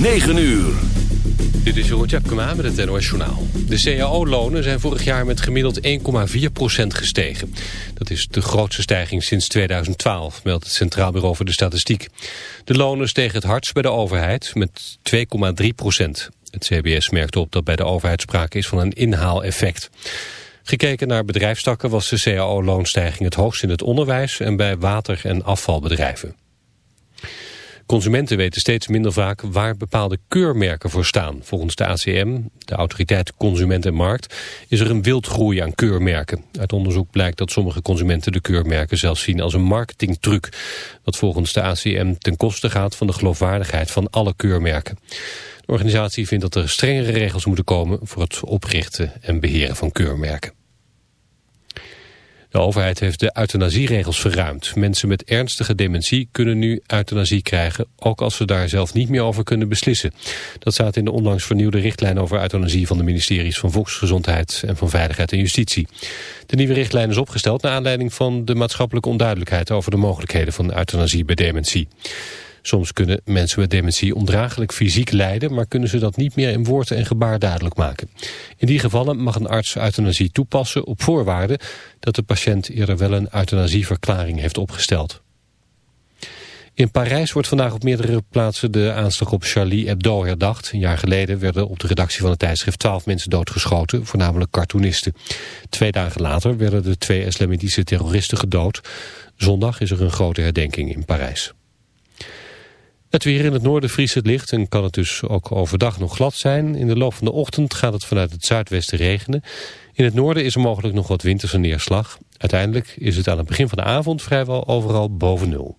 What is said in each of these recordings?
9 uur. Dit is Jeroen Tjepkema met het NOS Journaal. De cao-lonen zijn vorig jaar met gemiddeld 1,4% gestegen. Dat is de grootste stijging sinds 2012, meldt het Centraal Bureau voor de Statistiek. De lonen stegen het hardst bij de overheid met 2,3% Het CBS merkt op dat bij de overheid sprake is van een inhaaleffect. Gekeken naar bedrijfstakken was de cao-loonstijging het hoogst in het onderwijs en bij water- en afvalbedrijven. Consumenten weten steeds minder vaak waar bepaalde keurmerken voor staan. Volgens de ACM, de Autoriteit Consument en Markt, is er een wildgroei aan keurmerken. Uit onderzoek blijkt dat sommige consumenten de keurmerken zelfs zien als een marketingtruc. Wat volgens de ACM ten koste gaat van de geloofwaardigheid van alle keurmerken. De organisatie vindt dat er strengere regels moeten komen voor het oprichten en beheren van keurmerken. De overheid heeft de euthanasieregels verruimd. Mensen met ernstige dementie kunnen nu euthanasie krijgen, ook als ze daar zelf niet meer over kunnen beslissen. Dat staat in de onlangs vernieuwde richtlijn over euthanasie van de ministeries van Volksgezondheid en van Veiligheid en Justitie. De nieuwe richtlijn is opgesteld naar aanleiding van de maatschappelijke onduidelijkheid over de mogelijkheden van euthanasie bij dementie. Soms kunnen mensen met dementie ondraaglijk fysiek lijden, maar kunnen ze dat niet meer in woorden en gebaar duidelijk maken. In die gevallen mag een arts euthanasie toepassen op voorwaarde dat de patiënt eerder wel een euthanasieverklaring heeft opgesteld. In Parijs wordt vandaag op meerdere plaatsen de aanslag op Charlie Hebdo herdacht. Een jaar geleden werden op de redactie van het tijdschrift twaalf mensen doodgeschoten, voornamelijk cartoonisten. Twee dagen later werden de twee islamitische terroristen gedood. Zondag is er een grote herdenking in Parijs. Het weer in het noorden vriest het licht en kan het dus ook overdag nog glad zijn. In de loop van de ochtend gaat het vanuit het zuidwesten regenen. In het noorden is er mogelijk nog wat winterse neerslag. Uiteindelijk is het aan het begin van de avond vrijwel overal boven nul.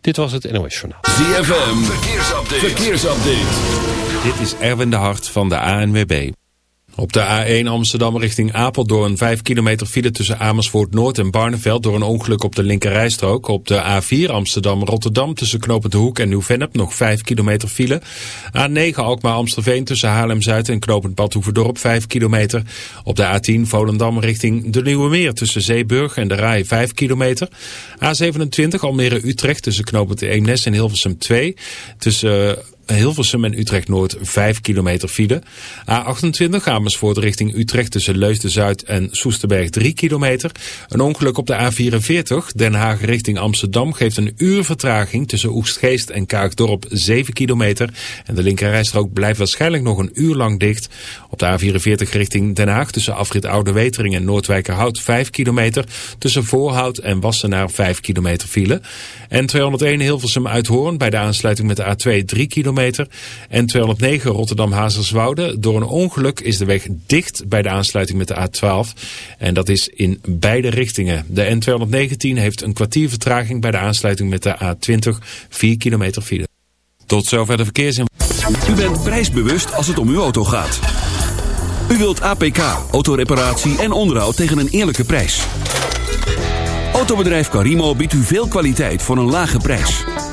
Dit was het NOS Journaal. ZFM, verkeersupdate. verkeersupdate. Dit is Erwin de Hart van de ANWB. Op de A1 Amsterdam richting Apeldoorn 5 kilometer file tussen Amersfoort Noord en Barneveld door een ongeluk op de linkerrijstrook. Op de A4 Amsterdam Rotterdam tussen Knopend Hoek en Nieuw-Vennep nog 5 kilometer file. A9 Alkmaar Amstelveen tussen Haarlem-Zuid en Knopend Badhoevedorp 5 kilometer. Op de A10 Volendam richting de Nieuwe Meer tussen Zeeburg en de Rai 5 kilometer. A27 Almere Utrecht tussen Knopend Eemnes en Hilversum 2 tussen... Hilversum en Utrecht-Noord 5 kilometer file. A28 Amersfoort richting Utrecht tussen Leusden-Zuid en Soesterberg 3 kilometer. Een ongeluk op de A44 Den Haag richting Amsterdam geeft een uur vertraging tussen Oegstgeest en Kaagdorp 7 kilometer. En de linkerrijstrook blijft waarschijnlijk nog een uur lang dicht. Op de A44 richting Den Haag tussen Afrit Oude Wetering en Noordwijkerhout 5 kilometer. Tussen Voorhout en Wassenaar 5 kilometer file. En 201 Hilversum Uithoorn bij de aansluiting met de A2 3 kilometer en 209 Rotterdam-Hazerswoude. Door een ongeluk is de weg dicht bij de aansluiting met de A12. En dat is in beide richtingen. De N219 heeft een kwartier vertraging bij de aansluiting met de A20. 4 kilometer file. Tot zover de verkeersinformatie. U bent prijsbewust als het om uw auto gaat. U wilt APK, autoreparatie en onderhoud tegen een eerlijke prijs. Autobedrijf Carimo biedt u veel kwaliteit voor een lage prijs.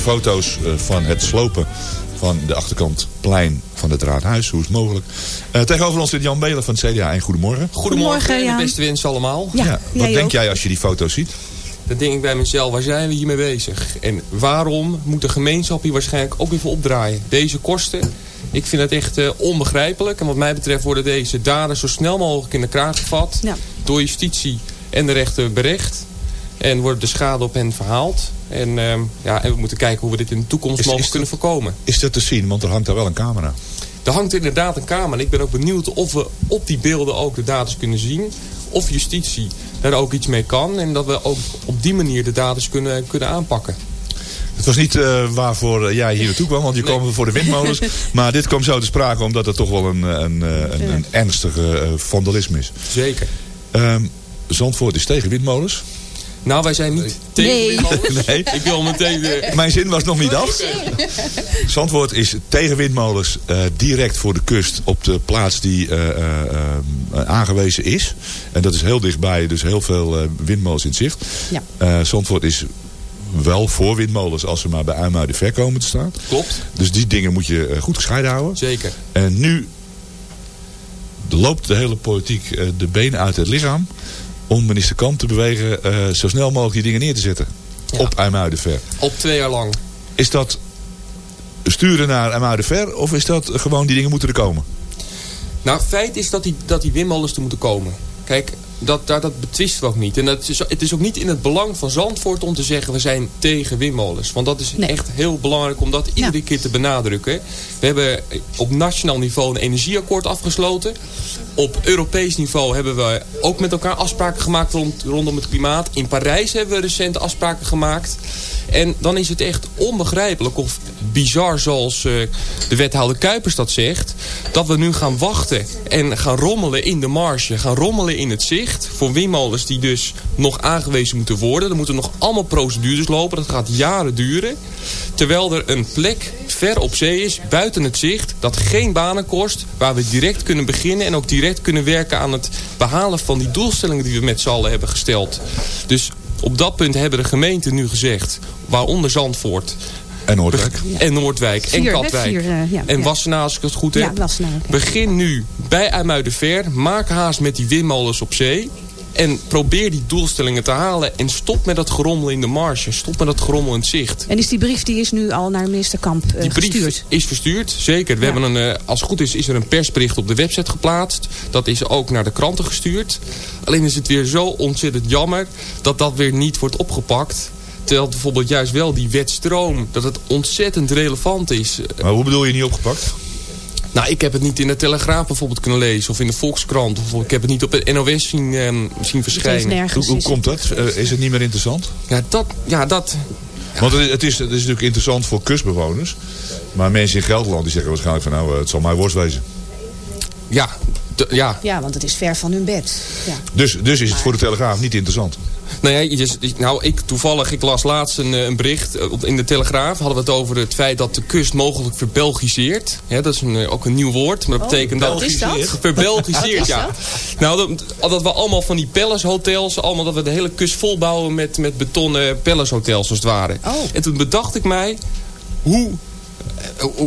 Foto's eh, van het slopen van de achterkant plein van het raadhuis. Hoe is het mogelijk? Uh, tegenover ons zit Jan Belen van het CDA en goedemorgen. Goedemorgen, en de beste wensen allemaal. Ja, wat denk jij als je die foto's ziet? Dan denk ik bij mezelf, waar zijn we hiermee bezig? En waarom moet de gemeenschap hier waarschijnlijk ook even opdraaien? Deze kosten, ik vind het echt uh, onbegrijpelijk. En wat mij betreft worden deze daden zo snel mogelijk in de kraag gevat. Ja. Door justitie en de rechter berecht. En wordt de schade op hen verhaald. En, uh, ja, en we moeten kijken hoe we dit in de toekomst mogelijk kunnen voorkomen. Is dat te zien? Want er hangt daar wel een camera. Er hangt inderdaad een camera. En ik ben ook benieuwd of we op die beelden ook de data kunnen zien. Of justitie daar ook iets mee kan. En dat we ook op die manier de data kunnen, kunnen aanpakken. Het was niet uh, waarvoor jij hier naartoe kwam, want je nee. kwam voor de windmolens. maar dit kwam zo te sprake omdat het toch wel een, een, een, een ernstige vandalisme is. Zeker. Um, Zandvoort is tegen windmolens. Nou, wij zijn niet tegen nee. windmolens. Nee. Ik wil meteen... Mijn zin was nog niet af. Zandvoort is tegen windmolens uh, direct voor de kust op de plaats die uh, aangewezen is. En dat is heel dichtbij, dus heel veel windmolens in zicht. Ja. Zandvoort is wel voor windmolens als ze maar bij Uimuiden ver komen te staan. Klopt. Dus die dingen moet je goed gescheiden houden. Zeker. En nu loopt de hele politiek de benen uit het lichaam om minister Kamp te bewegen uh, zo snel mogelijk die dingen neer te zetten. Ja. Op IJmuidenver. Op twee jaar lang. Is dat sturen naar IJmuidenver of is dat gewoon die dingen moeten er komen? Nou, feit is dat die, dat die windmolens er moeten komen. Kijk, dat, dat, dat betwisten we ook niet. En dat is, het is ook niet in het belang van Zandvoort om te zeggen... we zijn tegen windmolens. Want dat is nee. echt heel belangrijk om dat iedere ja. keer te benadrukken. We hebben op nationaal niveau een energieakkoord afgesloten. Op Europees niveau hebben we ook met elkaar afspraken gemaakt rond, rondom het klimaat. In Parijs hebben we recent afspraken gemaakt. En dan is het echt onbegrijpelijk of bizar zoals uh, de wethouder Kuipers dat zegt... dat we nu gaan wachten en gaan rommelen in de marge, gaan rommelen in het zicht... voor windmolens die dus nog aangewezen moeten worden. Er moeten nog allemaal procedures lopen, dat gaat jaren duren. Terwijl er een plek ver op zee is, buiten het zicht, dat geen banen kost... waar we direct kunnen beginnen en ook direct kunnen werken aan het behalen van die doelstellingen die we met z'n allen hebben gesteld. Dus op dat punt hebben de gemeenten nu gezegd, waaronder Zandvoort... En Noordwijk. En Noordwijk. Vier, en Katwijk. Vier, uh, ja, en Wassenaar, als ik het goed heb. Ja, Wassenaar, okay. Begin nu bij IJmuidenver. Maak haast met die windmolens op zee. En probeer die doelstellingen te halen. En stop met dat gerommel in de marge. Stop met dat gerommel in het zicht. En is die brief die is nu al naar minister Kamp uh, die brief gestuurd? is verstuurd, zeker. We ja. hebben een, uh, als het goed is, is er een persbericht op de website geplaatst. Dat is ook naar de kranten gestuurd. Alleen is het weer zo ontzettend jammer dat dat weer niet wordt opgepakt. Terwijl bijvoorbeeld juist wel die wetstroom, dat het ontzettend relevant is. Maar hoe bedoel je niet opgepakt? Nou, ik heb het niet in de Telegraaf bijvoorbeeld kunnen lezen. Of in de Volkskrant. Of ik heb het niet op het NOS zien, um, zien verschijnen. Hoe, hoe komt dat? Uh, is het niet meer interessant? Ja, dat, ja, dat, Want het, het, is, het is natuurlijk interessant voor kustbewoners. Maar mensen in Gelderland die zeggen waarschijnlijk van nou, het zal mij worst wezen. Ja, ja. ja, want het is ver van hun bed. Ja. Dus, dus is het voor de Telegraaf niet interessant. Nou ja, nou, ik toevallig, ik las laatst een, een bericht in de Telegraaf. Hadden we het over het feit dat de kust mogelijk verbelgiseert. Ja, dat is een, ook een nieuw woord. Maar dat oh, betekent dat... Is dat? Verbelgiseerd, ja. Nou, dat, dat we allemaal van die palace allemaal dat we de hele kust volbouwen met, met betonnen palace-hotels als het ware. Oh. En toen bedacht ik mij, hoe eh,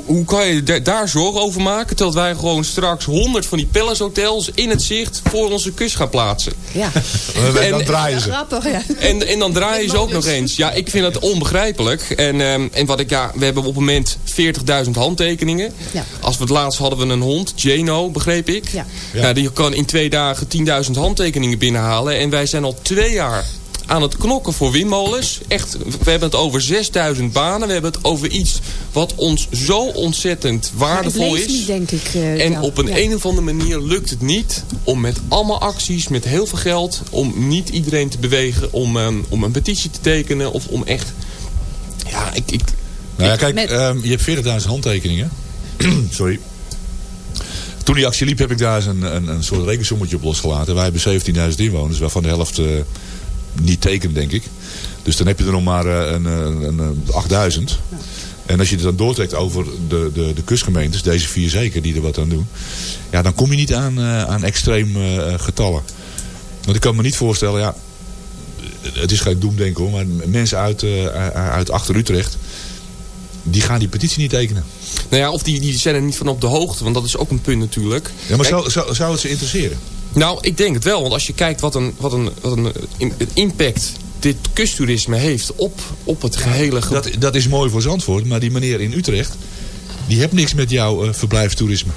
hoe kan je daar zorgen over maken... terwijl wij gewoon straks honderd van die hotels in het zicht voor onze kust gaan plaatsen? Ja. en dan draaien ze. Grappig, ja. En, en dan draaien ze ook nog eens. Ja, ik vind het onbegrijpelijk. En, um, en wat ik, ja, we hebben op het moment 40.000 handtekeningen. Ja. Als we het laatst hadden we een hond, Jano, begreep ik. Ja. ja. die kan in twee dagen 10.000 handtekeningen binnenhalen. En wij zijn al twee jaar aan het knokken voor windmolens. Echt, we hebben het over 6000 banen. We hebben het over iets wat ons zo ontzettend waardevol is. Niet, denk ik. Uh, en op een, een of andere manier lukt het niet om met allemaal acties, met heel veel geld... om niet iedereen te bewegen om, um, om een petitie te tekenen of om echt... Ja, ik... ik nou ja, kijk, um, je hebt 40.000 handtekeningen. Sorry. Toen die actie liep heb ik daar eens een, een, een soort rekensommetje op losgelaten. Wij hebben 17.000 inwoners, waarvan de helft... Uh, niet tekenen, denk ik. Dus dan heb je er nog maar eh, een, een, een 8000. En als je het dan doortrekt over de, de, de kustgemeentes, deze vier zeker die er wat aan doen. Ja, dan kom je niet aan, uh, aan extreem uh, getallen. Want ik kan me niet voorstellen, ja, het is geen doemdenken hoor, maar mensen uit, uh, uit achter Utrecht, die gaan die petitie niet tekenen. Nou ja, of die, die zijn er niet van op de hoogte, want dat is ook een punt natuurlijk. Ja, maar zou, zou, zou het ze interesseren? Nou, ik denk het wel. Want als je kijkt wat een, wat een, wat een impact dit kusttoerisme heeft op, op het gehele... Dat, dat is mooi voor Zandvoort, maar die meneer in Utrecht... die heeft niks met jouw uh, verblijfstoerisme.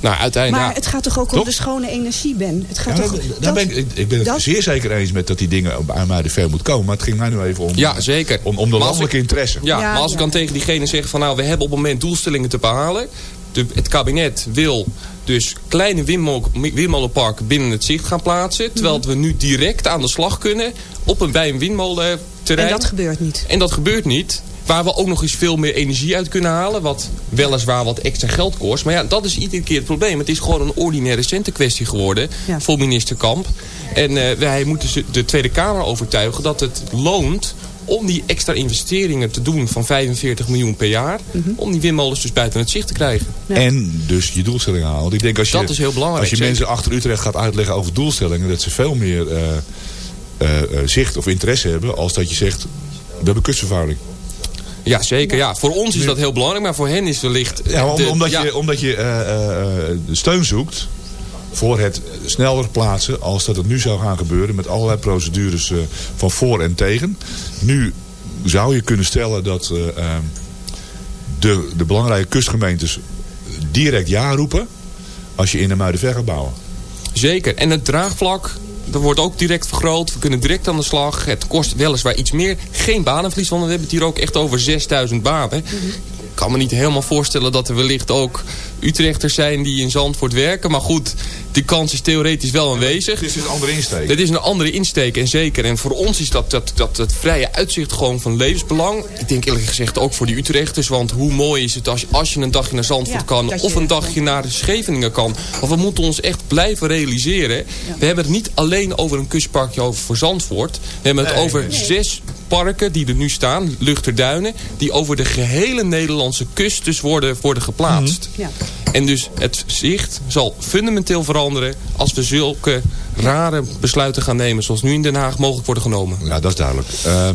Nou, uiteindelijk... Maar het gaat toch ook om de schone energie, Ben? Het gaat toch, dat, ben ik, ik ben het zeer zeker eens met dat die dingen aan mij de ver moet komen. Maar het ging mij nu even om, ja, zeker. om, om de landelijke interesse. Ja, maar als ik dan tegen diegene zeg van... nou, we hebben op het moment doelstellingen te behalen... De, het kabinet wil dus kleine windmolenparken binnen het zicht gaan plaatsen. Terwijl we nu direct aan de slag kunnen op een, bij een windmolenterrein. En dat gebeurt niet. En dat gebeurt niet. Waar we ook nog eens veel meer energie uit kunnen halen. Wat weliswaar wat extra geld kost. Maar ja, dat is iedere keer het probleem. Het is gewoon een ordinaire centenkwestie geworden voor minister Kamp. En uh, wij moeten de Tweede Kamer overtuigen dat het loont om die extra investeringen te doen van 45 miljoen per jaar. Mhm. Om die windmolens dus buiten het zicht te krijgen. En dus je doelstellingen halen. Want ik denk als je, dat is heel belangrijk. Als je mensen achter Utrecht gaat uitleggen over doelstellingen. Dat ze veel meer uh, uh, zicht of interesse hebben. Als dat je zegt, we hebben kustvervuiling. Ja, zeker. Ja. Voor ons is dat heel belangrijk, maar voor hen is wellicht... Ja, omdat, Je, omdat je uh, steun zoekt voor het sneller plaatsen als dat het nu zou gaan gebeuren met allerlei procedures uh, van voor en tegen. Nu zou je kunnen stellen dat uh, de, de belangrijke kustgemeentes direct ja roepen als je in de Muidenver gaat bouwen. Zeker. En het draagvlak dat wordt ook direct vergroot. We kunnen direct aan de slag. Het kost weliswaar iets meer. Geen banenverlies, want we hebben het hier ook echt over 6000 banen. Mhm kan me niet helemaal voorstellen dat er wellicht ook Utrechters zijn die in Zandvoort werken. Maar goed, die kans is theoretisch wel aanwezig. Het is een andere insteek. Dit is een andere insteek en zeker. En voor ons is dat, dat, dat het vrije uitzicht gewoon van levensbelang. Ik denk eerlijk gezegd ook voor die Utrechters. Want hoe mooi is het als, als je een dagje naar Zandvoort kan. Of een dagje naar Scheveningen kan. Want we moeten ons echt blijven realiseren. We hebben het niet alleen over een kustparkje over voor Zandvoort. We hebben het over zes parken die er nu staan, Luchterduinen, die over de gehele Nederlandse kust dus worden, worden geplaatst. Mhm. Ja. En dus het zicht zal fundamenteel veranderen als we zulke rare besluiten gaan nemen zoals nu in Den Haag mogelijk worden genomen. Ja, dat is duidelijk. Uh,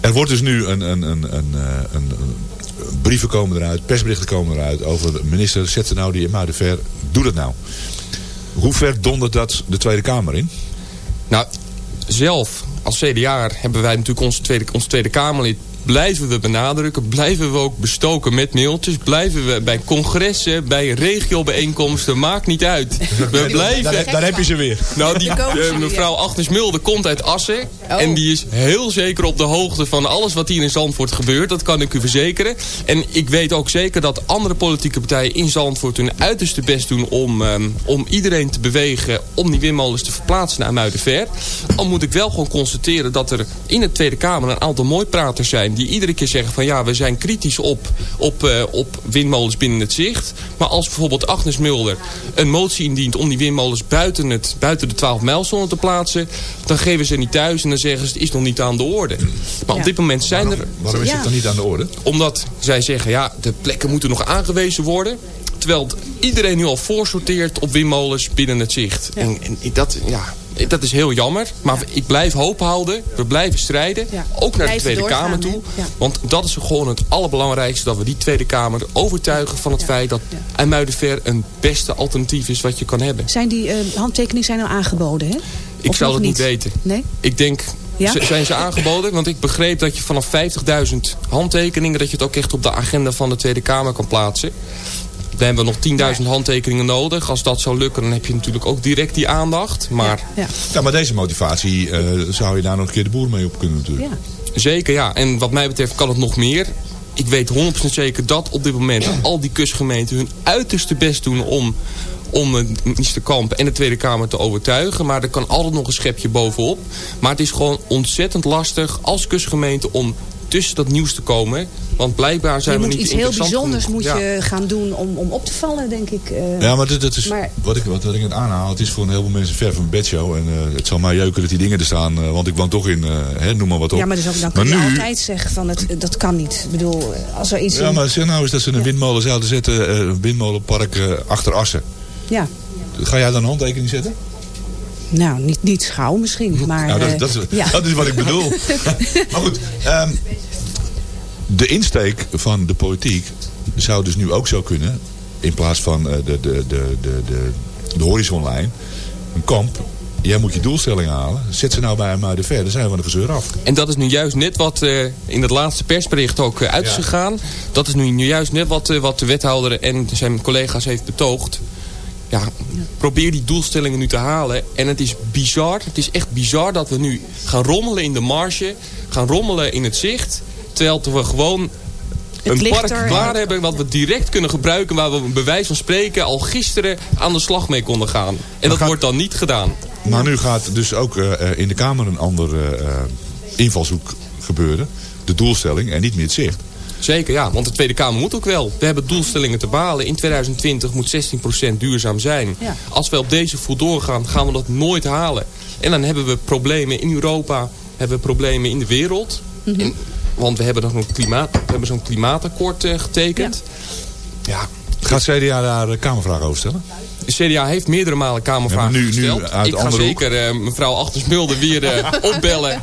er wordt dus nu een, een, een, een, eh, een, een brieven komen eruit, persberichten komen eruit over de minister, zet ze nou die in Muidenver, doe dat nou. Hoe ver dondert dat de Tweede Kamer in? Nou, zelf als CDA hebben wij natuurlijk onze Tweede, onze tweede Kamerlid blijven we benadrukken. Blijven we ook bestoken met mailtjes. Blijven we bij congressen, bij regiobijeenkomsten. Maakt niet uit. We blijven... Daar, daar heb je ze weer. Nou, die, uh, mevrouw Agnes Mulder komt uit Assen. Oh. En die is heel zeker op de hoogte van alles wat hier in Zandvoort gebeurt. Dat kan ik u verzekeren. En ik weet ook zeker dat andere politieke partijen in Zandvoort hun uiterste best doen om, um, om iedereen te bewegen om die windmolens te verplaatsen naar Muidenver. Al moet ik wel gewoon constateren dat er in de Tweede Kamer een aantal mooi praters zijn die iedere keer zeggen van ja, we zijn kritisch op, op, uh, op windmolens binnen het zicht. Maar als bijvoorbeeld Agnes Mulder een motie indient om die windmolens buiten, het, buiten de 12 mijlzone te plaatsen, dan geven ze niet thuis en dan zeggen ze het is nog niet aan de orde. Maar Ja. op dit moment zijn Waarom, er... waarom is Ja. het dan niet aan de orde? Omdat zij zeggen, ja, de plekken moeten nog aangewezen worden. Terwijl iedereen nu al voorsorteert op windmolens binnen het zicht. En, en dat, ja, dat is heel jammer. Maar ik blijf hoop houden. We blijven strijden. Ja. Ook naar de Tweede Kamer toe. Want dat is gewoon het allerbelangrijkste. Dat we die Tweede Kamer overtuigen van het feit dat. IJmuidenver een beste alternatief is wat je kan hebben. Zijn die eh, handtekeningen zijn al aangeboden, hè? Ik Of zou het niet weten. Nee? Ik denk, Ja? zijn ze aangeboden? Want ik begreep dat je vanaf 50.000 handtekeningen... dat je het ook echt op de agenda van de Tweede Kamer kan plaatsen. We hebben nog 10.000 handtekeningen nodig. Als dat zou lukken, dan heb je natuurlijk ook direct die aandacht. Maar Ja. Ja, maar deze motivatie eh, zou je daar nog een keer de boer mee op kunnen natuurlijk. ja. zeker ja. En wat mij betreft kan het nog meer. Ik weet 100% zeker dat op dit moment al die kustgemeenten hun uiterste best doen om om eh, minister Kamp en de Tweede Kamer te overtuigen. Maar er kan altijd nog een schepje bovenop. Maar het is gewoon ontzettend lastig als kustgemeente om tussen dat nieuws te komen. Want blijkbaar zijn Je we niet iets heel bijzonders genoeg. moet Ja. je gaan doen om, om op te vallen, denk ik. eh. Ja, maar dat, dat is Maar- wat, ik, wat, wat ik het aanhaal. Het is voor een heleboel mensen ver van bedshow. En eh, het zal mij jeuken dat die dingen er staan. eh, want ik woon toch in, eh, hè, noem maar wat op. Ja, maar dus ook, dan kun Maar je nu- altijd zeggen van het, dat kan niet. Ik bedoel, als er iets... Ja, in- maar zeg nou eens dat ze een Ja. windmolen zouden zetten. eh, een windmolenpark achter Assen. ja. Ga jij dan een handtekening zetten? Nou, niet, niet schouw misschien, maar... Nou, dat, eh, dat, is, ja. dat is wat ik bedoel. maar goed, ehm, de insteek van de politiek zou dus nu ook zo kunnen. In plaats van eh, de, de, de, de, de, de horizonlijn. Een kamp. Jij moet je doelstelling halen. Zet ze nou bij hem ver. Dan zijn we van de gezeur af. En dat is nu juist net wat eh, in het laatste persbericht ook eh, uit is Ja. gegaan. Dat is nu, nu juist net wat, wat de wethouder en zijn collega's heeft betoogd. Ja, probeer die doelstellingen nu te halen. En het is bizar, het is echt bizar dat we nu gaan rommelen in de marge. Gaan rommelen in het zicht. Terwijl we gewoon Het een park er- klaar hebben wat we direct kunnen gebruiken. Waar we een bewijs van spreken al gisteren aan de slag mee konden gaan. En dat gaat- wordt dan niet gedaan. Maar nu gaat dus ook eh, eh, in de Kamer een andere eh, invalshoek gebeuren. De doelstelling en niet meer het zicht. Zeker, ja. Want de Tweede Kamer moet ook wel. We hebben doelstellingen te behalen. In 2020 moet 16% duurzaam zijn. Ja. Als we op deze voet doorgaan, gaan we dat nooit halen. En dan hebben we problemen in Europa. Hebben we problemen in de wereld. Mhm. En- want we hebben nog een klimaat, we hebben zo'n klimaatakkoord eh, getekend. Ja. Gaat CDA daar Kamervragen over stellen? De CDA heeft meerdere malen Kamervragen Ja, nu- nu gesteld. uit ik ga zeker eh, mevrouw Achters Mulder weer eh, opbellen.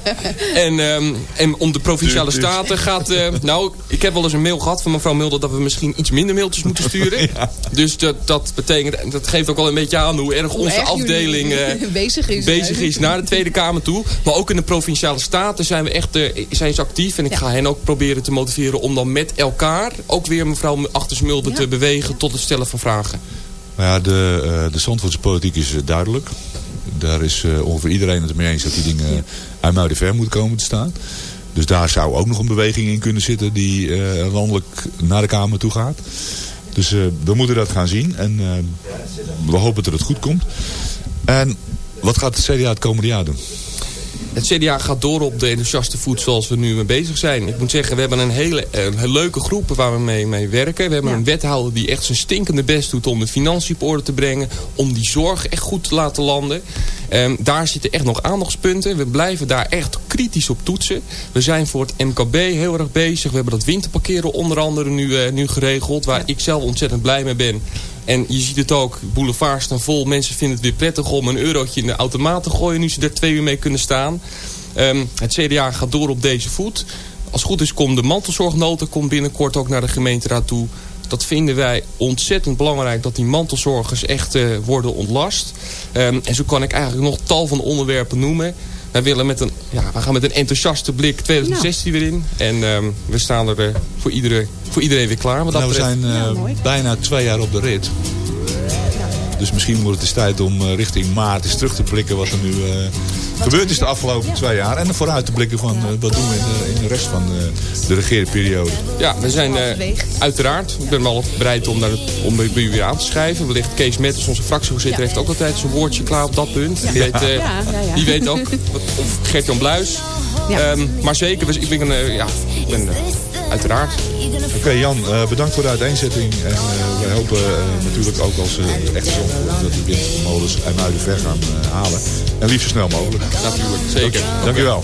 En, ehm, en om de Provinciale. Staten gaat... eh, nou, ik heb wel eens een mail gehad van mevrouw Mulder... dat we misschien iets minder mailtjes moeten sturen. Dus dat, dat betekent... Dat geeft ook wel een beetje aan hoe erg Hoe onze erg afdeling... eh, bezig is. bezig is naar de Tweede Kamer toe. Maar ook in de Provinciale Staten zijn we echt zijn ze actief. En ik Ja. ga hen ook proberen te motiveren om dan met elkaar... ook weer mevrouw Achters Mulder Ja. te bewegen tot het stellen van vragen. Nou ja, de, eh de Zandvoortse politiek is eh, duidelijk. Daar is eh, ongeveer iedereen het mee eens dat die dingen uit Muidenver moeten komen te staan. Dus daar zou ook nog een beweging in kunnen zitten die eh, landelijk naar de Kamer toe gaat. Dus eh, we moeten dat gaan zien en we hopen dat het goed komt. En wat gaat het CDA het komende jaar doen? Het CDA gaat door op de enthousiaste voet zoals we nu mee bezig zijn. Ik moet zeggen, we hebben een hele eh, een leuke groep waar we mee, mee werken. We hebben Ja. een wethouder die echt zijn stinkende best doet om de financiën op orde te brengen. Om die zorg echt goed te laten landen. Ehm, daar zitten echt nog aandachtspunten. We blijven daar echt kritisch op toetsen. We zijn voor het MKB heel erg bezig. We hebben dat winterparkeren onder andere nu, eh, nu geregeld. Waar ik zelf ontzettend blij mee ben. En je ziet het ook, boulevards staan vol. Mensen vinden het weer prettig om een eurotje in de automaat te gooien... nu ze er twee uur mee kunnen staan. Ehm, het CDA gaat door op deze voet. Als het goed is komt de mantelzorgnota komt binnenkort ook naar de gemeenteraad toe. Dat vinden wij ontzettend belangrijk dat die mantelzorgers echt eh, worden ontlast. Ehm, en zo kan ik eigenlijk nog tal van onderwerpen noemen. Wij, willen met een, ja, wij gaan met een enthousiaste blik 2016 weer in. En ehm, we staan er eh, voor, iedereen, voor iedereen weer klaar. Wat Nou, we zijn eh, bijna twee jaar op de rit. Dus misschien wordt het eens tijd om eh, richting maart eens terug te blikken wat er nu eh, gebeurd is de afgelopen twee jaar. En vooruit te blikken van eh, wat doen we in de, in de rest van eh, de regeerperiode. Ja, we zijn eh, uiteraard. Ik ben wel bereid om, daar, om bij u weer aan te schrijven. Wellicht Kees Metters, onze fractievoorzitter, heeft ook altijd zijn woordje klaar op dat punt. Die, weet, eh, Ja, ja, ja. die weet ook. Wat- Of Gert-Jan Bluis. Ja. Ehm, maar zeker, we- ik ben, ja, ik ben uiteraard. Oké Jan, eh, bedankt voor de uiteenzetting. En eh, wij hopen eh, natuurlijk ook als uh, echt zo dat de windmolens en muiden ver gaan halen. En liefst zo snel mogelijk. Natuurlijk, zeker. Dankjewel.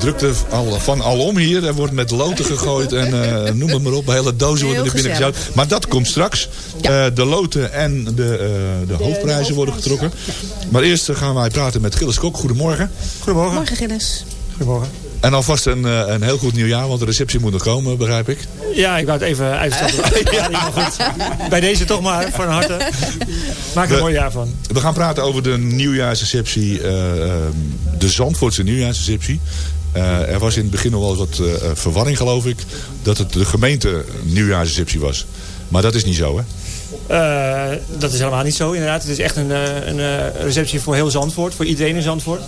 Drukte al, van alom hier. Er wordt met loten gegooid en eh, noem het maar op. Hele dozen worden er binnen gezellig. gezet. Maar dat komt straks. Eh, de loten en de, eh, de hoofdprijzen worden getrokken. Maar eerst gaan wij praten met Gilles Kok. Goedemorgen. Goedemorgen. Morgen Gilles. Goedemorgen. En alvast een, eh, een heel goed nieuwjaar, want de receptie moet nog komen, begrijp ik. Ja, ik wou het even uitstappen. ja, goed. Bij deze toch maar, van harte. Maak er een mooi jaar van. We gaan praten over de nieuwjaarsreceptie, eh, ehm, de Zandvoortse nieuwjaarsreceptie. Eh, er was in het begin nog wel eens wat eh, eh, verwarring, geloof ik, dat het de gemeente nieuwjaarsreceptie was. Maar dat is niet zo, hè? Eh, dat is helemaal niet zo, inderdaad. Het is echt een, een receptie voor heel Zandvoort. Voor iedereen in Zandvoort.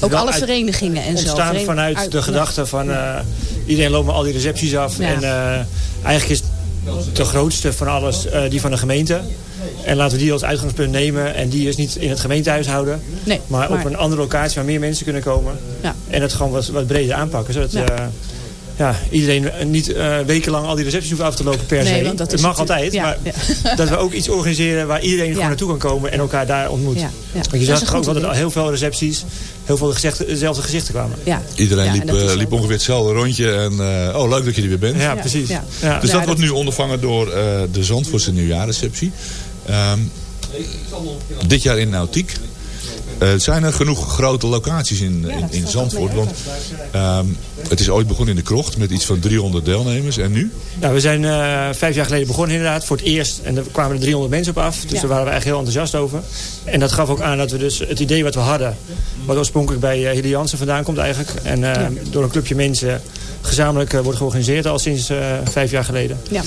Ook alle uit- verenigingen en zo. ontstaan vanuit uit- de gedachte van eh, iedereen loopt maar al die recepties af. Ja. En eh, eigenlijk is de grootste van alles eh, die van de gemeente. En laten we die als uitgangspunt nemen. En die is niet in het gemeentehuis houden. Nee, maar, maar- op een andere locatie waar meer mensen kunnen komen. Ja. En het gewoon wat, wat breder aanpakken. Zodat Ja. eh, ja, iedereen niet eh, wekenlang al die recepties hoeft af te lopen per Nee, se. dat het mag altijd. ja, maar ja. dat we ook iets organiseren waar iedereen gewoon naartoe kan komen. En elkaar daar ontmoet. Ja, ja. Want Dat je zag goed dat er heel veel recepties, heel veel gezichten, dezelfde gezichten kwamen. Ja. Iedereen Ja, liep, eh, liep ongeveer hetzelfde rondje. En, eh, oh, leuk dat je er weer bent. Ja, precies. ja. Ja. Dus Ja, dat wordt nu ondervangen door eh, de Zandvoortse nieuwjaarreceptie. Ehm, dit jaar in Nautiek. Eh, zijn er genoeg grote locaties in, in, in Zandvoort? Want ehm, het is ooit begonnen in de krocht met iets van 300 deelnemers. En nu? Nou, we zijn eh, vijf jaar geleden begonnen inderdaad voor het eerst. En er kwamen er 300 mensen op af. Dus Ja. daar waren we echt heel enthousiast over. En dat gaf ook aan dat we dus het idee wat we hadden... wat oorspronkelijk bij uh, Hilde Jansen vandaan komt eigenlijk... en eh, Ja. door een clubje mensen gezamenlijk wordt georganiseerd al sinds eh, vijf jaar geleden... Ja.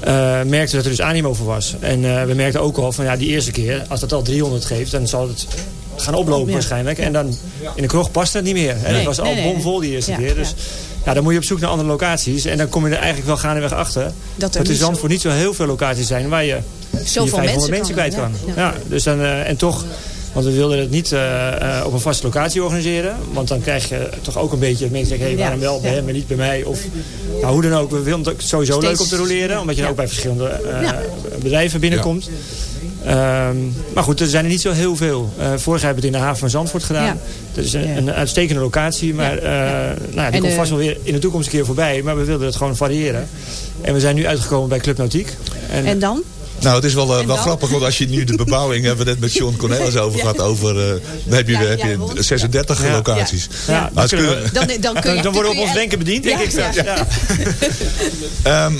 Eh merkten dat er dus animo voor was. En eh, we merkten ook al van ja, die eerste keer, als dat al 300 geeft, dan zal het gaan oplopen Ja. waarschijnlijk. En dan in de kroeg past het niet meer. Nee, dat was al nee, bomvol die eerste Ja, keer. Dus ja. dan moet je op zoek naar andere locaties. En dan kom je er eigenlijk wel gaandeweg achter. Dat Dat, er er in niet zo- Zandvoort niet zo heel veel locaties zijn waar je Zoveel 400, 500 mensen mensen kan, kwijt kan. ja. dus dan, eh, en toch, want we wilden het niet eh, eh, op een vaste locatie organiseren. Want dan krijg je toch ook een beetje dat mensen Ja, waarom wel bij ja. hem en niet bij mij? Of nou, hoe dan ook, we willen het ook sowieso Steeds- leuk om te roleren. Omdat je dan ja. ook bij verschillende eh, Ja. bedrijven binnenkomt. Ehm, maar goed, er zijn er niet zo heel veel. Eh, vorig jaar hebben we het in de haven van Zandvoort gedaan. Ja. Dat is een, Ja. een uitstekende locatie. Maar eh, Nou ja, die En, komt vast wel weer in de toekomst een keer voorbij. Maar we wilden het gewoon variëren. En we zijn nu uitgekomen bij Club Nautiek. En dan? Nou, het is wel, eh, wel grappig, want als je nu de bebouwing, hebben we net met John Cornelis over gehad, over, eh, dan heb je, Ja, heb ja, je rond. 36 Ja. locaties. Ja, Ja. dan, kunnen- Dan, dan, kun je, dan, dan worden we kun op je ons denken bediend, denk Ja, ik straks. ja. Ja. Ehm,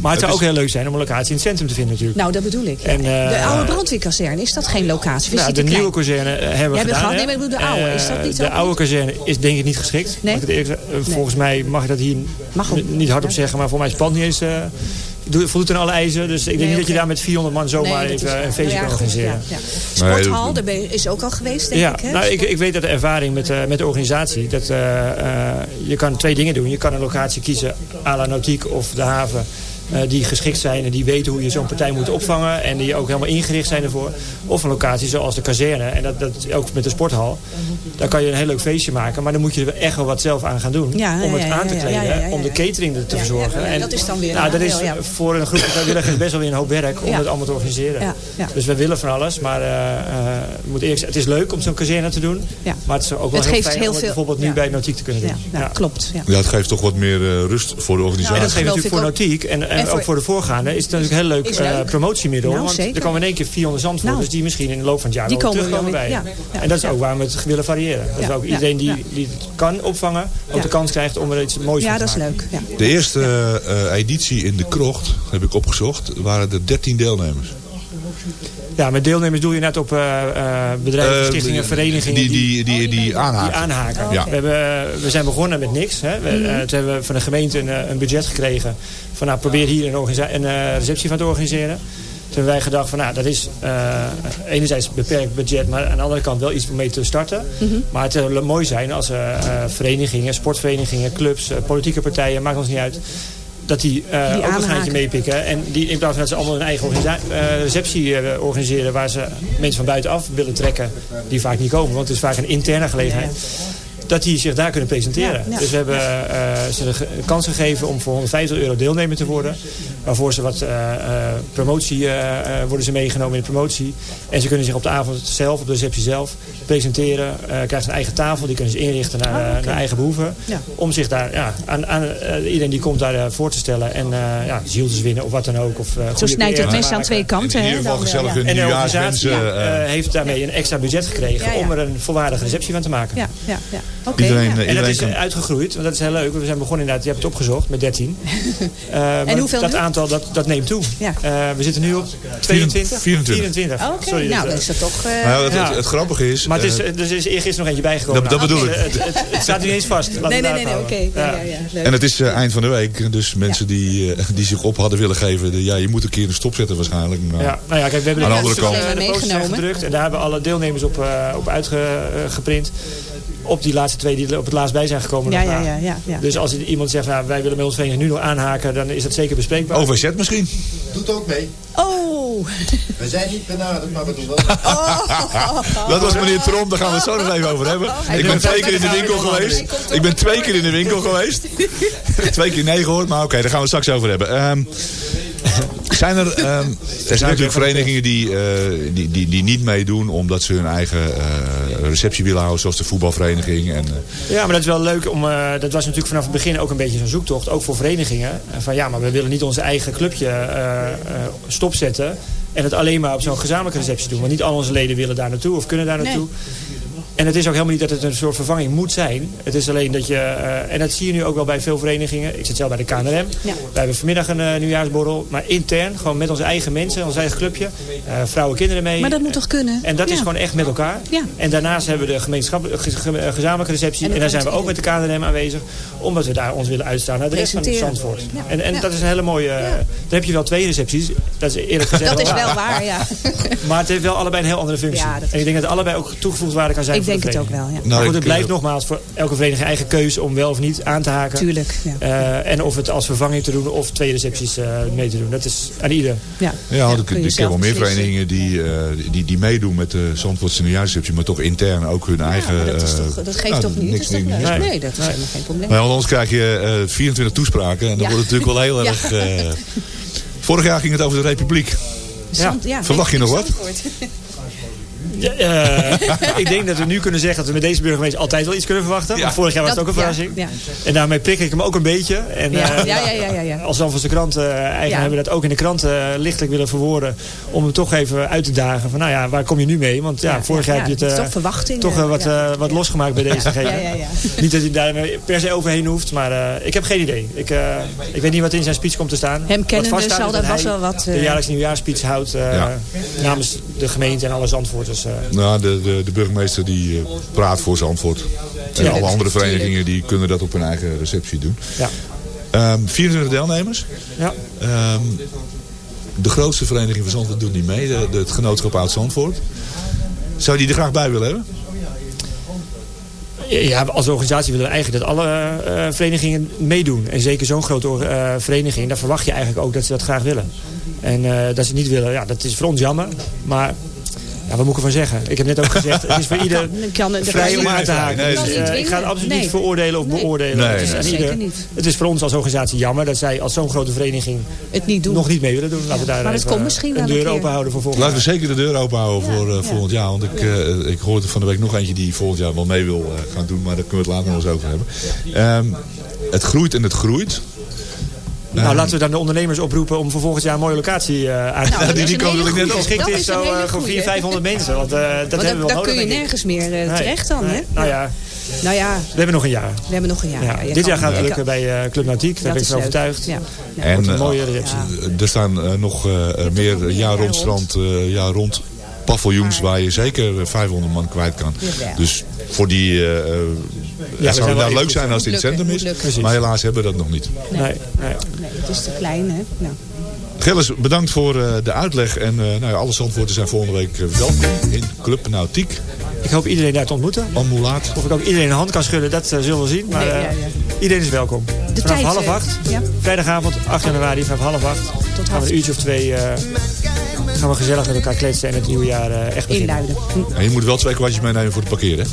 Maar het zou is- ook heel leuk zijn om een locatie in het centrum te vinden natuurlijk. Nou, dat bedoel ik. ja. En, eh, de oude brandweerkazerne, is dat geen locatie? Nou, de nieuwe kazerne hebben we gedaan. Nee, maar ik bedoel de oude. Is dat niet De oude kazerne is denk ik niet geschikt. Volgens mij mag ik dat hier niet hardop zeggen. Maar voor mij is het pand niet eens... doe- voldoet aan alle eisen. Dus ik denk Nee, niet dat je daar met 400 man zomaar Nee, even een feestje ja, kan organiseren. ja, ja. Sporthal, daar ben je- is ook al geweest, denk Ja, ik. Hè? nou, ik, ik weet dat de ervaring met, eh, met de organisatie... dat eh, eh, je kan twee dingen doen. Je kan een locatie kiezen à la Nautiek of de haven... eh, die geschikt zijn en die weten hoe je zo'n partij moet opvangen... en die ook helemaal ingericht zijn ervoor. Of een locatie zoals de kazerne, en dat, dat ook met de sporthal. Daar kan je een heel leuk feestje maken... maar dan moet je er echt wel wat zelf aan gaan doen... Ja, om het ja, aan te kleden, ja, ja, ja, ja. om de catering er te Ja, verzorgen. ja, ja, en dat is dan weer nou, een dat is voor een groep vrijwilligers best wel weer een hoop werk... om Ja. het allemaal te organiseren. Ja, ja. Dus we willen van alles, maar eh, eh, moet eerlijk het is leuk om zo'n kazerne te doen. Ja. Maar het is ook wel Het heel geeft fijn heel om het veel- bijvoorbeeld nu ja. bij Nautiek te kunnen doen. Ja, ja, klopt. Ja. ja, het geeft toch wat meer rust voor de En organisatie. dat geeft natuurlijk voor. Nautiek en, en, En voor- ook voor de voorgaande is het natuurlijk een heel leuk, Is eh, leuk. promotiemiddel. Nou, want zeker. er komen in één keer 400 zandvoerders Nou. die misschien in de loop van het jaar Die komen terugkomen bij ja, ja, en dat is ja. ook waar we het willen variëren. Dat Ja, we ook ja, iedereen die, ja. die het kan opvangen, ook Ja. de kans krijgt om er iets moois Ja, van te dat is maken. leuk. Ja. De eerste eh, editie in de krocht, heb ik opgezocht, waren er 13 deelnemers. Ja, met deelnemers doe je net op eh, eh, bedrijven, Eh, stichtingen, verenigingen. Die, die, die, die, aanhaken. Die aanhaken. Ja. We, hebben, we zijn begonnen met niks. Hè. We, Mhm. toen hebben we van de gemeente een, een budget gekregen. Van nou, probeer hier een, een eh, receptie van te organiseren. Toen hebben wij gedacht van nou, dat is eh, enerzijds een beperkt budget. Maar aan de andere kant wel iets om mee te starten. Mhm. Maar het zou mooi zijn als eh, eh, verenigingen, sportverenigingen, clubs, politieke partijen, maakt ons niet uit. Dat die, eh, ook een gaatje meepikken. En die in plaats van dat ze allemaal een eigen eh, receptie eh, organiseren... waar ze mensen van buitenaf willen trekken die vaak niet komen. Want het is vaak een interne gelegenheid. Dat die zich daar kunnen presenteren. Ja, ja. Dus we hebben ze de kans gegeven om voor 150 euro deelnemer te worden. Waarvoor ze wat eh, eh, promotie, eh, eh, worden ze meegenomen in de promotie. En ze kunnen zich op de avond zelf, op de receptie zelf, presenteren. eh krijgen een eigen tafel, die kunnen ze inrichten naar, Oh, oké. naar eigen behoeven. Ja. Om zich daar ja, aan, aan iedereen die komt daar voor te stellen. En eh ja, zieltjes winnen of wat dan ook. Of, eh, Zo snijdt het mes aan twee kanten. in hè, ieder geval dan, gezellig ja. hun En de organisatie heeft daarmee een extra budget gekregen Ja, ja. om er een volwaardige receptie van te maken. Ja, ja, ja. Oké. Iedereen, ja. En dat is uitgegroeid, want dat is heel leuk. We zijn begonnen inderdaad, je hebt het opgezocht, met 13. Eh, maar hoeveel dat nu? Aantal, dat, dat neemt toe. Ja. Eh, we zitten nu op 22? 24. Oh, Oké, Sorry, nou, dat, dan eh, is dat toch... eh, Nou, het, Ja. het, het grappige is... maar het is, er is eergisteren nog eentje bijgekomen. Dat- dat Nou, bedoel ik. Het, het, het staat niet eens vast. Laten nee, nee, nee, nee, oké. Ja, ja, ja. Leuk. en het is eind van de week. Dus mensen die, eh, die zich op hadden willen geven... de- ja, je moet een keer een stop zetten waarschijnlijk. Maar, Ja, nou ja, kijk, we hebben Aan de de, andere kant- Meegenomen. gedrukt en daar hebben alle deelnemers op, eh, op uitgeprint. Op die laatste twee die er op het laatst bij zijn gekomen. Ja, ja, ja, ja, ja. Dus als iemand zegt, nou, wij willen met ons vereniging nu nog aanhaken, dan is dat zeker bespreekbaar. OVZ misschien? Doet ook mee. Oh! We zijn niet benaderd, maar we doen wel. Dat was meneer Tromp, daar gaan we het zo nog even over hebben. Ik ben twee keer in de winkel geweest. Ik ben twee keer in de winkel geweest. Twee keer nee gehoord, maar oké, daar gaan we het straks over hebben. Ehm, zijn er, ehm, er zijn natuurlijk verenigingen die, eh, die, die, die niet meedoen omdat ze hun eigen eh, receptie willen houden, zoals de voetbalvereniging. En, eh, Ja, maar dat is wel leuk. Om, eh, dat was natuurlijk vanaf het begin ook een beetje zo'n zoektocht. Ook voor verenigingen. Van ja, maar we willen niet onze eigen clubje eh, eh, stopzetten. En het alleen maar op zo'n gezamenlijke receptie doen. Want niet al onze leden willen daar naartoe of kunnen daar Nee. En het is ook helemaal niet dat het een soort vervanging moet zijn. Het is alleen dat je, eh, en dat zie je nu ook wel bij veel verenigingen. Ik zit zelf bij de KNRM. Ja. Wij hebben vanmiddag een eh, nieuwjaarsborrel. Maar intern, gewoon met onze eigen mensen, ons eigen clubje. eh, vrouwen, kinderen mee. Maar dat moet toch kunnen? En dat is gewoon echt met elkaar. Ja. En daarnaast hebben we de gemeenschappelijke ge- ge- gezamenlijke receptie. En daar zijn we ook met de KNRM aanwezig. Omdat we daar ons willen uitstaan naar de rest van. Zandvoort. En, en dat is een hele mooie... Dan heb je wel twee recepties. Dat is eerlijk gezegd Dat is waar. wel waar, ja. Maar het heeft wel allebei een heel andere functie. Is- en ik denk dat allebei ook toegevoegd waarde kan zijn Ik denk de het ook wel, ja. maar Nou, goed, het blijft nogmaals voor elke vereniging eigen keuze om wel of niet aan te haken. Tuurlijk, ja. Eh, en of het als vervanging te doen of twee recepties eh, mee te doen. Dat is aan ieder. Ja. ja, ik, ken wel meer verenigingen die, eh, die, die meedoen met de Zandvoortse nieuwjaarsreceptie, maar toch intern ook hun eigen... dat, is toch, dat geeft toch niet? niks- dat is toch niks- leuk? niks- Nee, dat is helemaal geen probleem. Maar want anders krijg je eh, 24 toespraken en dan wordt het natuurlijk wel heel erg... eh, Vorig jaar ging het over de Republiek. Zand- ja, Verwacht je nog wat? Ja, eh, ik denk dat we nu kunnen zeggen dat we met deze burgemeester altijd wel iets kunnen verwachten. Ja. Vorig jaar was het ook een verrassing. Ja, En daarmee prik ik hem ook een beetje. En, ja, eh, ja, ja, ja, ja, ja. Als Zandvoortse krant eh eigen Ja. hebben we dat ook in de krant eh, lichtelijk willen verwoorden. Om hem toch even uit te dagen. Van nou ja, waar kom je nu mee? Want ja, Ja, vorig ja, jaar heb je het toch wat, ja. wat losgemaakt bij deze Ja, ja, ja. Niet dat hij daar per se overheen hoeft. Maar eh, ik heb geen idee. Ik, eh, ik weet niet wat in zijn speech komt te staan. Hem Wat kennende vaststaat zal is dat vast wel wat, De jaarlijks nieuwjaarspeech houdt eh, Ja. namens de gemeente en alle Zandvoorters. Eh. Nou, de, de, de burgemeester die eh, praat voor zijn antwoord. En alle andere verenigingen die kunnen dat op hun eigen receptie doen. ja. Ehm 24 deelnemers. Ja. Ehm, de grootste vereniging van Zandvoort doet niet mee. De, de- het genootschap Oud Zandvoort. Zou die er graag bij willen hebben? Ja, als organisatie willen we eigenlijk dat alle eh, verenigingen meedoen. En zeker zo'n grote vereniging, daar verwacht je eigenlijk ook dat ze dat graag willen. En dat ze het niet willen, ja, dat is voor ons jammer. Maar ja, wat moet ik ervan zeggen? Ik heb net ook gezegd, het is voor ieder kan, kan, vrij om aan te haken. Nee, Dus, eh, ik ga het absoluut Nee. niet veroordelen of Nee. beoordelen. Nee, het, is ieder, het is voor ons als organisatie jammer dat zij als zo'n grote vereniging het niet doen. nog niet mee willen doen. Laten we daar Maar even, komt misschien een deur open houden voor volgend Laten we jaar. zeker de deur open houden voor eh, volgend jaar. Want ik, eh, ik hoorde van de week nog eentje die volgend jaar wel mee wil eh, gaan doen. Maar daar kunnen we het later nog eens over hebben. Ehm, het groeit en het groeit. Nou, laten we dan de ondernemers oproepen om voor volgend jaar een mooie locatie eh, aan te Nou, dat die die komen hele net geschikt Dat is zo, eh, voor goeie. 400, 500 mensen. Want eh, dat Want hebben we wel daar nodig, kun je nergens meer eh, Nee. terecht dan, hè? Nou ja, Nou ja, we hebben nog een jaar. we hebben nog een jaar. Ja, dit jaar gaat het lukken bij eh, Club Nautiek. Daar dat ben ik van overtuigd. Ja. Ja. En een eh, mooie receptie. er staan nog eh, meer jaar rond strand, eh, jaar rond paviljoens waar je zeker eh, 500 man kwijt kan. Dus voor die... we het zou wel nou leuk zijn als het in het centrum is. lukken. Maar helaas hebben we dat nog niet. Nee, nee. Nee, het is te klein, hè? Nou. Gilles, bedankt voor eh, de uitleg. En eh, nou ja, alle zandvoorten zijn volgende week eh, welkom in Club Nautiek. Ik hoop iedereen daar te ontmoeten. Amulaat. Of ik ook iedereen een hand kan schudden, dat zullen we zien. Maar Nee, eh, ja, ja. iedereen is welkom. De Vanaf tijd, half acht, ja. vrijdagavond 8 januari, vanaf half acht. Tot gaan half we een uurtje of twee eh, gaan we gezellig met elkaar kletsen en het nieuwe jaar eh, echt beginnen. Inluiden. En je moet wel twee kwartjes meenemen voor het parkeren.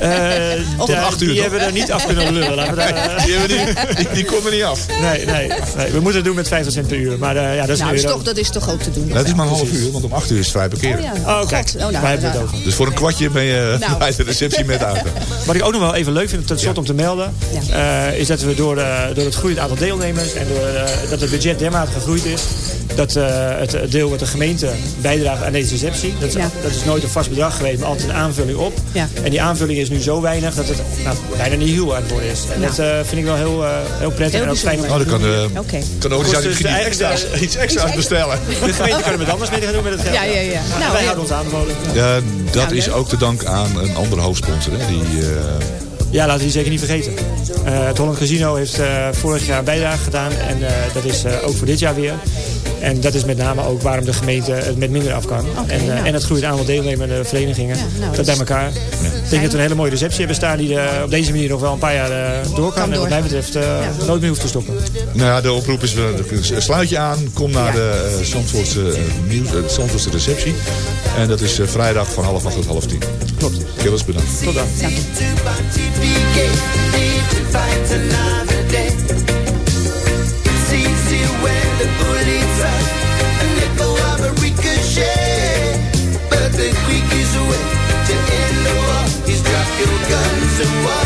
Eh, acht uur, die toch? hebben we er niet af kunnen lullen. Laten we daar, Die, hebben niet, die, die komen niet af. nee, nee, nee, we moeten het doen met 50 cent per uur. Maar eh, ja, dat is Nou, is toch, dat is toch ook te doen. Dat is maar een half uur, want om acht uur is het vrij parkeren. Oh, ja. Oh. Oh, nou, hebben het over. Dus voor een kwartje ben je Nou. bij de receptie met de auto. Wat ik ook nog wel even leuk vind, tot slot om te melden... eh, is dat we door, eh, door het groeiend aantal deelnemers... en door, eh, dat het budget dermate gegroeid is... dat eh, het deel wat de gemeente bijdraagt aan deze receptie... Dat is, Ja. dat is nooit een vast bedrag geweest, maar altijd een aanvulling op. Ja. En die aanvulling is nu zo weinig dat het nou, bijna niet heel aan het worden is. En Nou. dat eh, vind ik wel heel, eh, heel prettig Heel en ook fijn om Oh, dan kan, organisatie dus iets extra's, de- iets extra's bestellen. De gemeente kan er met anders mee gaan doen met het geld. Ja, ja, ja. Maar Nou, wij ja. houden ons aanbevolen. Ja, dat Nou, is ook te danken aan een andere hoofdsponsor. Hè, die, eh, Ja, laten we die zeker niet vergeten. Eh, het Holland Casino heeft eh, vorig jaar een bijdrage gedaan. En eh, dat is eh, ook voor dit jaar weer. En dat is met name ook waarom de gemeente het met minder af kan. En, eh, nou. en het groeit aantal deelnemende verenigingen. Ja, nou, dat dat bij elkaar. Ik denk dat we een hele mooie receptie hebben staan... die op deze manier nog wel een paar jaar eh, door kan. Kan En wat mij betreft eh, nooit meer hoeft te stoppen. nou ja, de oproep is, sluit je aan, kom naar de Zandvoortse, Zandvoortse receptie. En dat is vrijdag van half acht tot half tien. Klopt. Killers bedankt. Tot dan. to what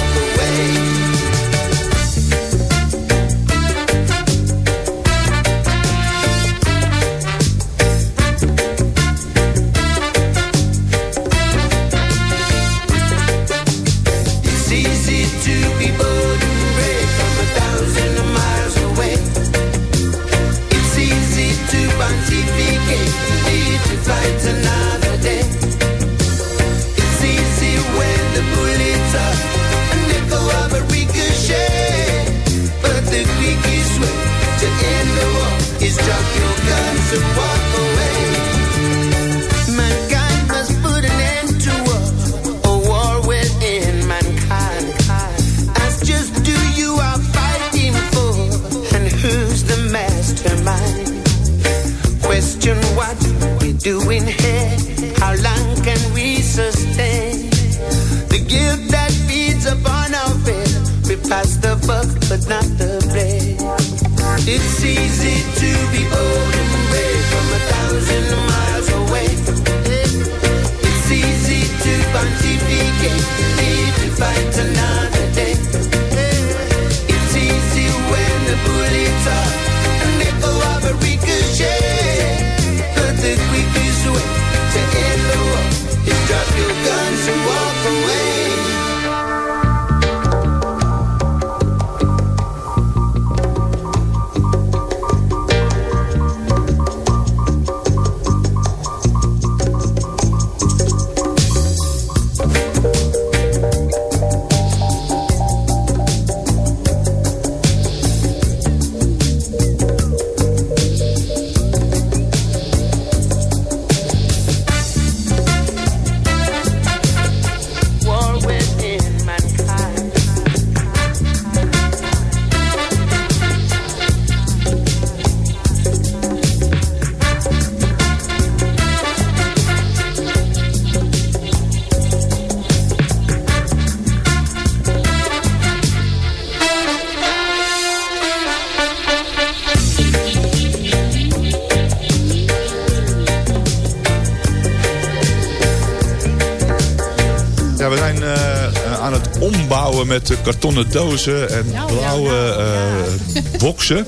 eh, aan het ombouwen met eh, kartonnen dozen en blauwe eh, boxen.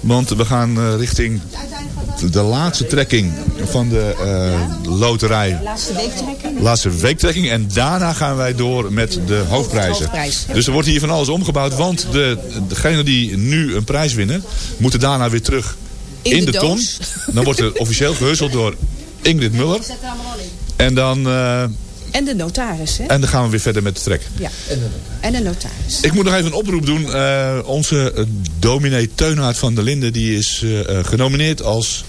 Want we gaan eh, richting de laatste trekking van de eh, loterij. Laatste weektrekking. Laatste weektrekking. En daarna gaan wij door met de hoofdprijzen. Hoofdprijs. Dus er wordt hier van alles omgebouwd. Want de, degenen die nu een prijs winnen, moeten daarna weer terug In in, de de, ton. Dan wordt er officieel gehusteld door Ingrid Muller. En dan, eh, En de notaris, hè? en dan gaan we weer verder met de trek. Ja. En de notaris. Ik moet nog even een oproep doen. Eh, onze eh, dominee Teunhaard van der Linden die is eh, genomineerd als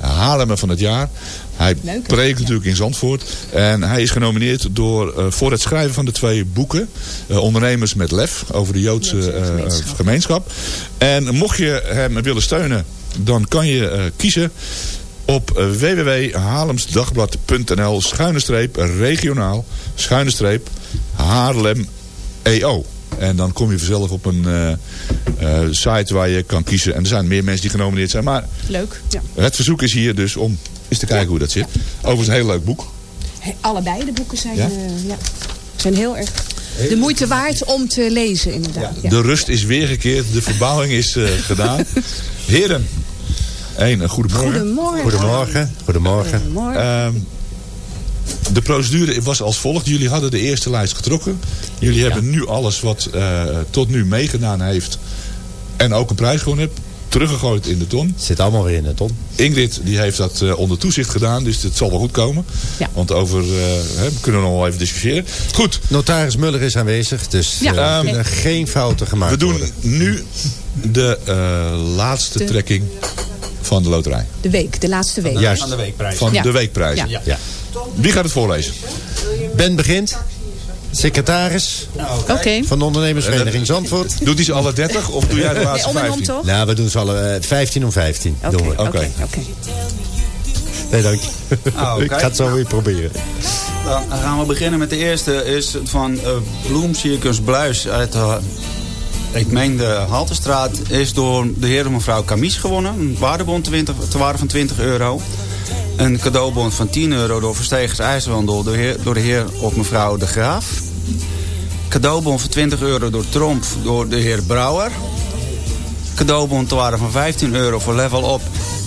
Haarlemmer van het jaar. Hij Leuk, preekt natuurlijk in Zandvoort. En hij is genomineerd door, eh, voor het schrijven van de twee boeken. eh, Ondernemers met lef over de Joodse eh, gemeenschap. gemeenschap. En mocht je hem willen steunen, dan kan je eh, kiezen op www.halemsdagblad.nl schuine streep regionaal schuine streep Haarlem EO. En dan kom je vanzelf op een eh, eh, site waar je kan kiezen. En er zijn meer mensen die genomineerd zijn. Maar Leuk. Ja. het verzoek is hier dus om eens te kijken hoe dat zit. Overigens een heel leuk boek. He- Allebei de boeken zijn, Ja? eh, ja, zijn heel erg de moeite waard om te lezen inderdaad. Ja. De rust is weergekeerd. De verbouwing is gedaan. Heren. Eén, een goedemorgen. Goedemorgen. Goedemorgen. Goedemorgen. Goedemorgen. Ehm, de procedure was als volgt. Jullie hadden de eerste lijst getrokken. Jullie hebben nu alles wat eh, tot nu meegedaan heeft. En ook een prijs gewonnen hebt. Teruggegooid in de ton. Zit allemaal weer in de ton. Ingrid die heeft dat eh, onder toezicht gedaan. Dus het zal wel goed komen. Ja. Want over eh, hè, we kunnen we nog wel even discussiëren. Goed. Notaris Muller is aanwezig, dus Ja. er Ehm, kunnen geen fouten gemaakt We doen worden. nu de eh, laatste De- trekking van de loterij. De week, de laatste week. Juist. Aan de weekprijs. Van Ja. de weekprijs. Ja. Ja. Wie gaat het voorlezen? Ben begint. Secretaris Oké. van de ondernemersvereniging Zandvoort. Doet hij ze alle 30 of doe jij de Nee, laatste om 15? toch? Nou, we doen ze alle eh, 15 om 15. Oké, we. oké. Nee, dank je. Ah, oké. Ik ga het zo weer proberen. Dan gaan we beginnen met de eerste. Is van eh Bloemcircus Bluis uit de, ik meen de Haltestraat. Is door de heer en mevrouw Camies gewonnen. Een waardebon 20, te waarde van 20 euro. Een cadeaubon van 10 euro door Verstegers IJzerwandel door de heer, door de heer of mevrouw De Graaf. Cadeaubon van 20 euro door Tromp door de heer Brouwer. Cadeaubon te waarde van 15 euro voor Level Up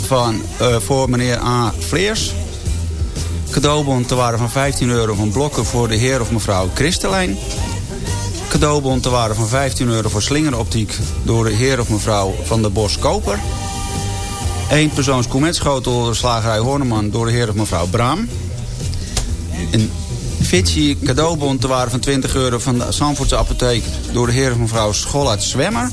van, eh, voor meneer A. Vleers. Cadeaubon te waarde van 15 euro van Blokken voor de heer of mevrouw Christelijn. Cadeaubon te waarde van 15 euro voor Slingeroptiek door de heer of mevrouw Van der Bos Koper. Eén persoons koemetschotel door slagerij Horneman door de heer of mevrouw Braam. Een Fitchi cadeaubon te waarde van 20 euro van de Zandvoortse apotheek door de heer of mevrouw Schollaert Zwemmer.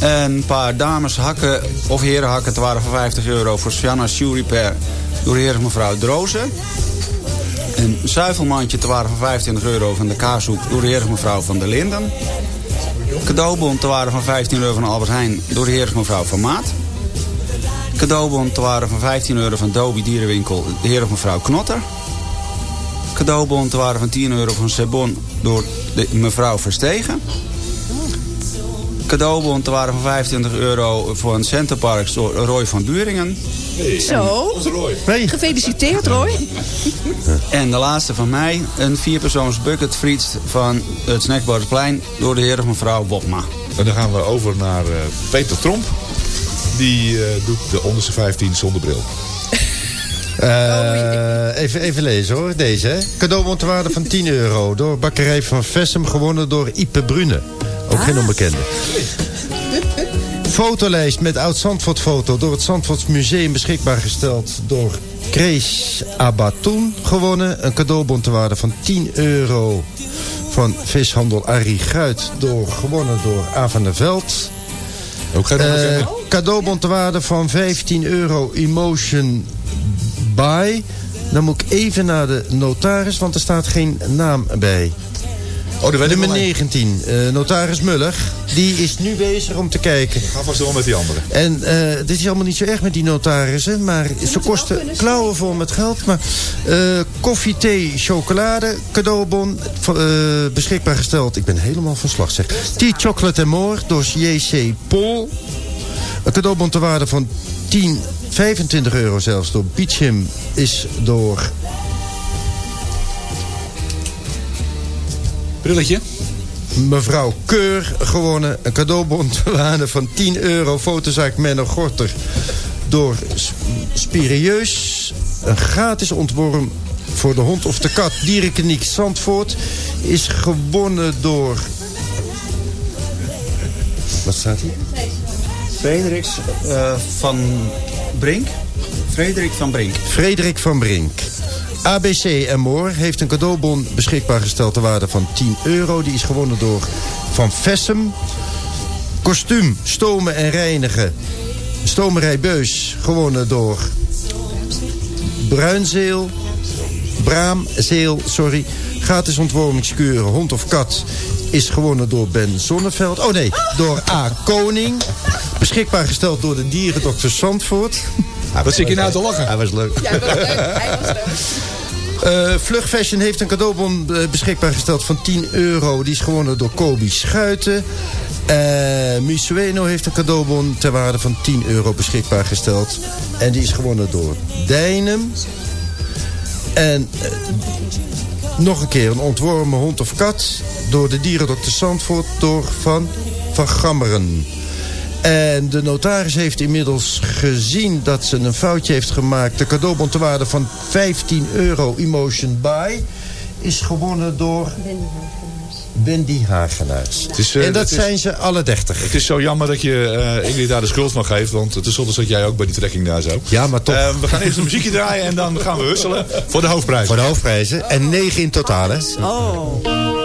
Een paar dames hakken of herenhakken te waarde van 50 euro voor Sjanna Shoe Repair door de heer of mevrouw Drozen. Een zuivelmandje te waarde van 25 euro van de kaashoek door de mevrouw Van der Linden. Cadeaubon te waarde van 15 euro van Albert Heijn door de mevrouw Van Maat. Cadeaubon te waarde van 15 euro van Dobie Dierenwinkel de heer of mevrouw Knotter. Cadeaubon te waarde van 10 euro van Sebon door de mevrouw Verstegen. Cadeaubon te waarde van 25 euro voor een Centerparks door Roy van Buringen. Zo. Gefeliciteerd Roy. En de laatste van mij, een vierpersoons bucket friets van het Snackbarsplein door de heer of mevrouw Bopma. En dan gaan we over naar eh, Peter Tromp. Die eh, doet de onderste 15 zonder bril. Eh, even, even lezen hoor, deze hè. Cadeaubon te waarde van 10 euro. Door bakkerij van Vessem gewonnen door Ipe Brune. Ook geen onbekende. Fotolijst met oud-Zandvoort foto door het Zandvoorts Museum beschikbaar gesteld door Krees Abatoen gewonnen. Een cadeaubon te waarde van 10 euro van vishandel Arie Guit door, gewonnen door A van der Veld. Ook geen onbekende. cadeaubon te waarde van 15 euro Emotion Buy. Dan moet ik even naar de notaris, want er staat geen naam bij. Oh, dat weet ik Nummer wel. 19, eh, notaris Muller. Die is nu bezig om te kijken. Ga vast wel met die andere. En eh dit is allemaal niet zo erg met die notarissen. Maar ze kosten klauwen vol met geld. Maar eh, koffie, thee, chocolade, cadeaubon. eh, beschikbaar gesteld. Ik ben helemaal van slag zeg. Tea Chocolate and More door J.C. Pol. Een cadeaubon te waarde van 10, 25 euro zelfs door Beachim is door... Brilletje. Mevrouw Keur gewonnen. Een cadeaubon te waarde van 10 euro. Fotozaak Menno Gorter door Spirieus. Een gratis ontworm voor de hond of de kat. Dierenkliniek Zandvoort is gewonnen door... Wat staat hier? Frederiks eh, van Brink. Frederik van Brink. Frederik van Brink. ABC en Moor heeft een cadeaubon beschikbaar gesteld ter waarde van 10 euro. Die is gewonnen door Van Vessem. Kostuum, stomen en reinigen. Stomerij Beus, gewonnen door Bruinzeel. Braamzeel, sorry. Gratis ontwormingskuur, hond of kat, is gewonnen door Ben Zonneveld. Oh nee, door A. Koning. Beschikbaar gesteld door de dierendokter Zandvoort. Wat zit je nou te lachen? Hij was leuk. Eh Vlug Fashion heeft een cadeaubon eh, beschikbaar gesteld van 10 euro. Die is gewonnen door Kobi Schuiten. Eh Musueno heeft een cadeaubon ter waarde van 10 euro beschikbaar gesteld. En die is gewonnen door Dijnem. En eh, nog een keer een ontworpen hond of kat... door de dierendokter Zandvoort door Van Van Gammeren. En de notaris heeft inmiddels gezien dat ze een foutje heeft gemaakt. De cadeaubon ter waarde van 15 euro Emotion Buy... is gewonnen door Wendy Hagenaars. Het is, eh, en dat het is- zijn ze alle 30. Het is zo jammer dat je eh Ingrid daar de schuld van geeft. Want tenslotte zat jij ook bij die trekking daar zo. Ja, maar toch. Eh, we gaan eerst een muziekje draaien en dan gaan we husselen voor de hoofdprijs. Voor de hoofdprijzen. En 9 in totaal, hè? Oh.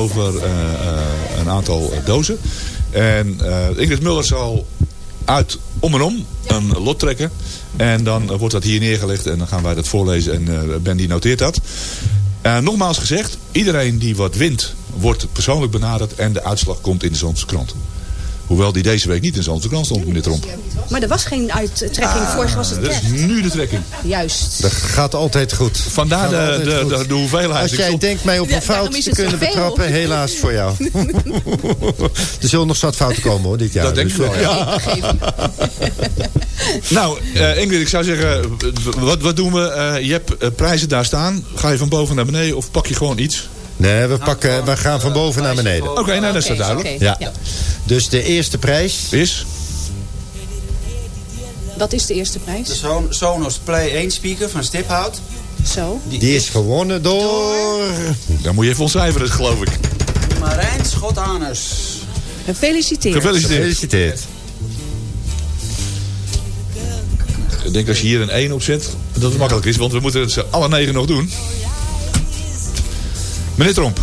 Over eh, eh, een aantal dozen. En eh, Ingrid Muller zal uit om en om een lot trekken. En dan wordt dat hier neergelegd en dan gaan wij dat voorlezen en Ben die noteert dat. Nogmaals gezegd, iedereen die wat wint wordt persoonlijk benaderd en de uitslag komt in de Zandse krant. Hoewel die deze week niet in Zandvoort stond, meneer Tromp. Maar er was geen uittrekking. Vorig was het Dat is nu de trekking. Juist. Dat gaat altijd goed. Vandaar de, altijd de, goed. de, de hoeveelheid. Als Ik jij stond- denkt mij op een fout te kunnen betrappen, helaas voor jou. er zullen nog zat fouten komen hoor, dit jaar. Dat denk Dus, ik wel, eh, ja. Nou, eh, Ingrid, ik zou zeggen, wat, wat doen we? Eh, je hebt prijzen daar staan. Ga je van boven naar beneden of pak je gewoon iets? Nee, we, pakken, we gaan van boven naar beneden. Oké, nou, dat is dat duidelijk. Ja. Dus de eerste prijs Is? Dat is de eerste prijs. De Son- Sonos Play 1 speaker van Stiphout. Zo. die is gewonnen door... Dan moet je even ontcijferen, geloof ik. Marijn Schotanus. Gefeliciteerd. Gefeliciteerd. Gefeliciteerd. Ik denk als je hier een 1 op zet, dat het makkelijk is. Want we moeten het ze alle negen nog doen. Meneer Tromp.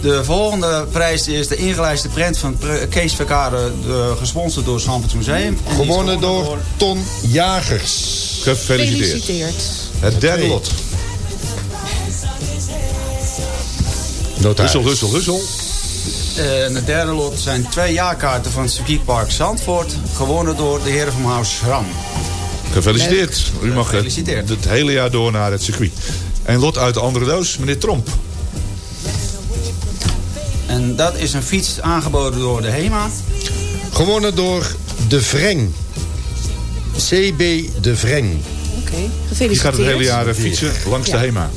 De volgende prijs is de ingelijste prent van Kees Verkade, de- gesponsord door het Museum. Gewonnen door Ton Jagers. Gefeliciteerd. Gefeliciteerd. Het derde lot. Notaris. Hussel, hussel, hussel. Eh, En het derde lot zijn twee jaarkaarten van het circuitpark Zandvoort. Gewonnen door de heren van Haus Schram. Gefeliciteerd. U mag het, Gefeliciteerd. het hele jaar door naar het circuit. En lot uit de andere doos, meneer Tromp. En dat is een fiets aangeboden door de HEMA. Gewonnen door De Vreng. CB De Vreng. Oké. Die Gefeliciteerd. gaat het hele jaar fietsen langs Ja. de HEMA.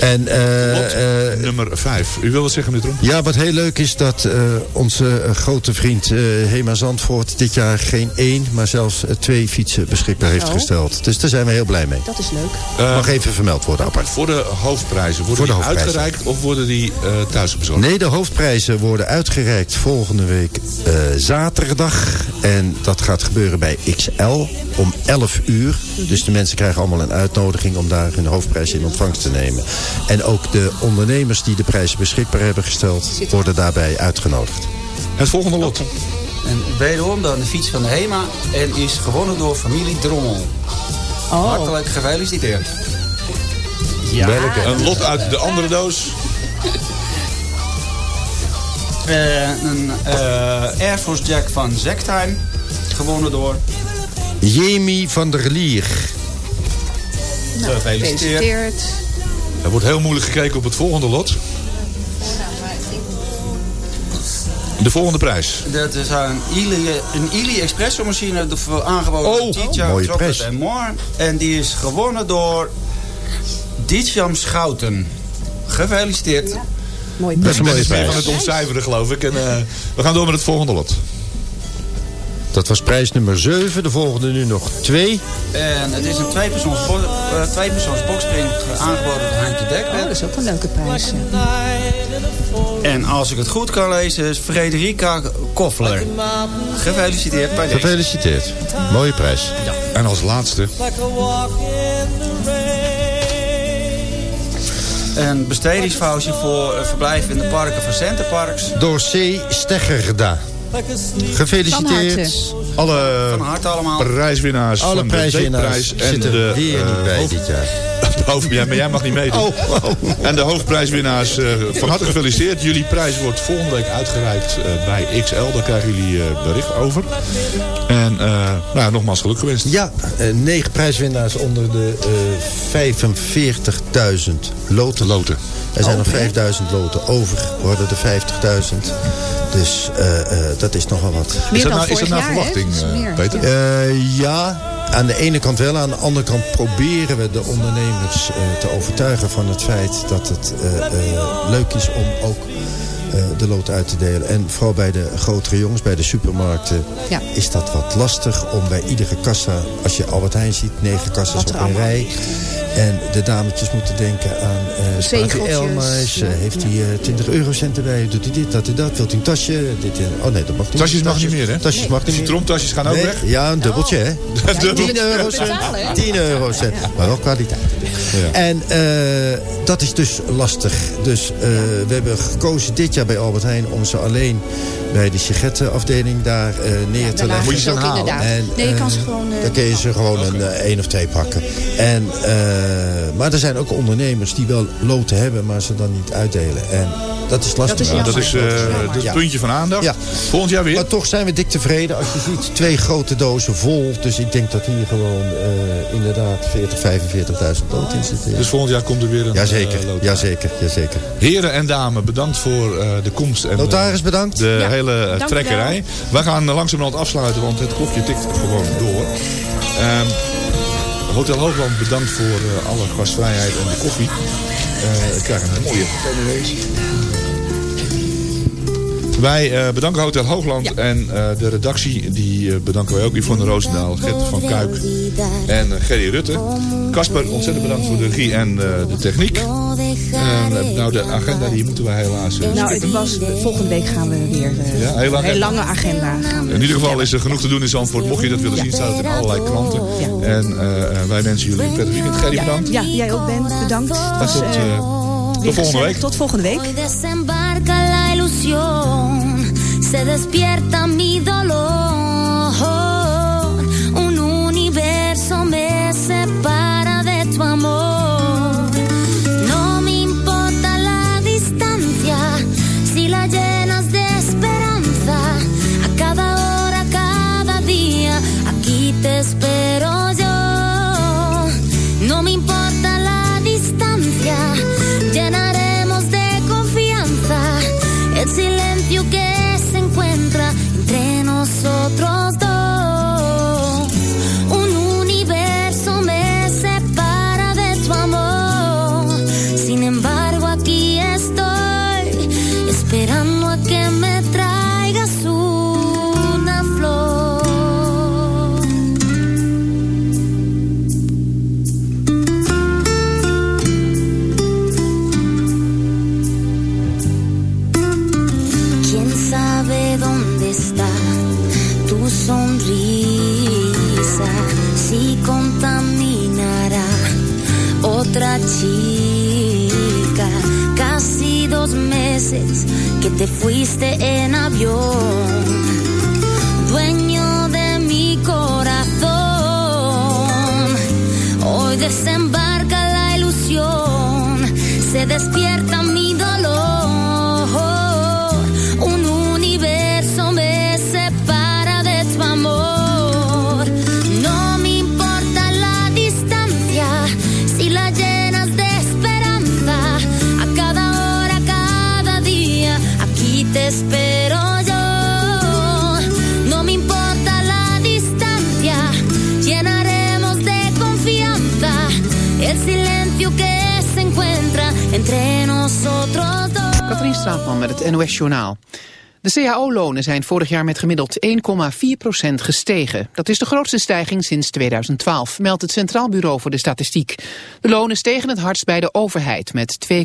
En eh, Lot eh, nummer 5. U wil wat zeggen, meneer Tromp? ja, wat heel leuk is dat eh, onze grote vriend eh, Hema Zandvoort dit jaar geen één, maar zelfs twee fietsen beschikbaar heeft Oh. gesteld. Dus daar zijn we heel blij mee. Dat is leuk. Mag even vermeld worden apart. Voor de hoofdprijzen, worden Voor de die hoofdprijzen. uitgereikt of worden die eh thuis bezorgd? Nee, de hoofdprijzen worden uitgereikt volgende week eh, zaterdag. En dat gaat gebeuren bij XL om 11 uur. Dus de mensen krijgen allemaal een uitnodiging om daar hun hoofdprijs in ontvangst te nemen. En ook de ondernemers die de prijzen beschikbaar hebben gesteld, worden daarbij uitgenodigd. Het volgende lot. En wederom dan de fiets van de HEMA. En is gewonnen door familie Drommel. Oh. Hartelijk gefeliciteerd. Welke? Een lot uit de andere doos. Eh, een eh, Air Force Jack van Zektime. Gewonnen door. Jemi van der Lier. Nou, Gefeliciteerd. gefeliciteerd. Er wordt heel moeilijk gekeken op het volgende lot. De volgende prijs. Dat is een Ili, een Ili Espresso machine de- aangeboden Oh, door mooie Chocolate prijs. and More. En die is gewonnen door Dietjam Schouten. Gefeliciteerd. Mooi Dat is een mooie is meer van prijs. het ontcijferen, geloof ik. En, eh, we gaan door met het volgende lot. Dat was prijs nummer 7. De volgende nu nog twee. En het is een tweepersoons, bo eh, tweepersoons boxspring aangeboden door Heintje Oh, Dekbed. dat is ook een leuke prijs. ja. En als ik het goed kan lezen is Frederica Koffler. Gefeliciteerd bij deze. Gefeliciteerd. Mooie prijs. En als laatste. Een bestedingsvoucher voor het verblijf in de parken van Centerparks. Door C. Steggerda. Gefeliciteerd. Alle Van harte allemaal. Prijswinnaars Alle van de weekprijs en zitten de weer eh, niet bij hoofd- dit jaar. Hoofd- ja, maar jij mag niet meedoen. Oh, oh. En de hoofdprijswinnaars, eh, van harte gefeliciteerd. Jullie prijs wordt volgende week uitgereikt eh, bij XL. Daar krijgen jullie eh, bericht over. En eh, nou, nogmaals geluk gewenst. Ja, eh, negen prijswinnaars onder de eh 45.000 loten. Loten. Er zijn Oh, nog hè? 5000 loten over. worden er 50.000. Dus eh, eh, dat is nogal wat. Meer Is dat nou, is dat vorig nou verwachting. Peter? Eh, ja, aan de ene kant wel. Aan de andere kant proberen we de ondernemers eh, te overtuigen van het feit dat het eh, eh, leuk is om ook de lood uit te delen. En vooral bij de grotere jongens, bij de supermarkten, Ja. is dat wat lastig om bij iedere kassa, als je Albert Heijn ziet, negen kassas op een allemaal rij. En de dametjes moeten denken aan uh, Zegeltjes, Elma's. ja. heeft hij eh, 20 eurocent erbij? Doet hij dit, dat en dat? Wilt hij een tasje? Dit, eh, oh nee, dat mag niet. Tasjes mag niet meer, hè? Tasjes mag niet. Citroentasjes gaan ook Nee, weg. Ja, een dubbeltje, hè? Dubbel. 10 eurocent. betalen, hè? 10 eurocent. Maar wel kwaliteit. Ja. En eh, dat is dus lastig. Dus eh, we hebben gekozen dit jaar bij Albert Heijn om ze alleen bij de sigarettenafdeling daar eh, neer te leggen. Moet je ze dan halen? En, nee, je kan ze eh, gewoon... eh, dan kun je ze gewoon een eh, één of twee pakken. En, maar er zijn ook ondernemers die wel loten hebben, maar ze dan niet uitdelen. En dat is lastig. Ja, dat is, eh, dat is het puntje van aandacht. Ja. Volgend jaar weer. Maar toch zijn we dik tevreden. Als je ziet, twee grote dozen vol. Dus ik denk dat hier gewoon eh, inderdaad 40, 45.000 lood in zitten. ja. Dus volgend jaar komt er weer een Jazeker, loterij. jazeker, jazeker. Heren en dames, bedankt voor eh, de komst. En, Notaris, bedankt. De Ja. hele trekkerij. We gaan uh, langzamerhand afsluiten, want het klokje tikt gewoon door. Ehm, Hotel Hoogland bedankt voor eh, alle gastvrijheid en de koffie. Eh, ik krijg een mooie. Wij eh, bedanken Hotel Hoogland en eh, de redactie. Die eh, bedanken wij ook. Yvonne Roosendaal, Gert van Kuik en eh, Gerry Rutte. Casper, ontzettend bedankt voor de regie en eh, de techniek. Nou, de agenda die moeten wij helaas Nou, het was, volgende week gaan we weer eh, Ja, hele een lange agenda. Gaan we In ieder geval is er genoeg te doen in Zandvoort. Mocht je dat willen zien, staat het in allerlei kranten. En wij wensen jullie een prettig weekend. Gerry, bedankt. Ja, jij ook Ben, bedankt. En Dus, tot, tot volgende week. Tot volgende week. Se despierta mi dolor. Un universo me separa de tu amor. No me importa la distancia, si la llenas de esperanza. A cada hora, cada día, aquí te espero que te fuiste en Straatman met het NOS-journaal. De CAO-lonen zijn vorig jaar met gemiddeld 1,4% gestegen. Dat is de grootste stijging sinds 2012, meldt het Centraal Bureau voor de Statistiek. De lonen stegen het hardst bij de overheid met 2,4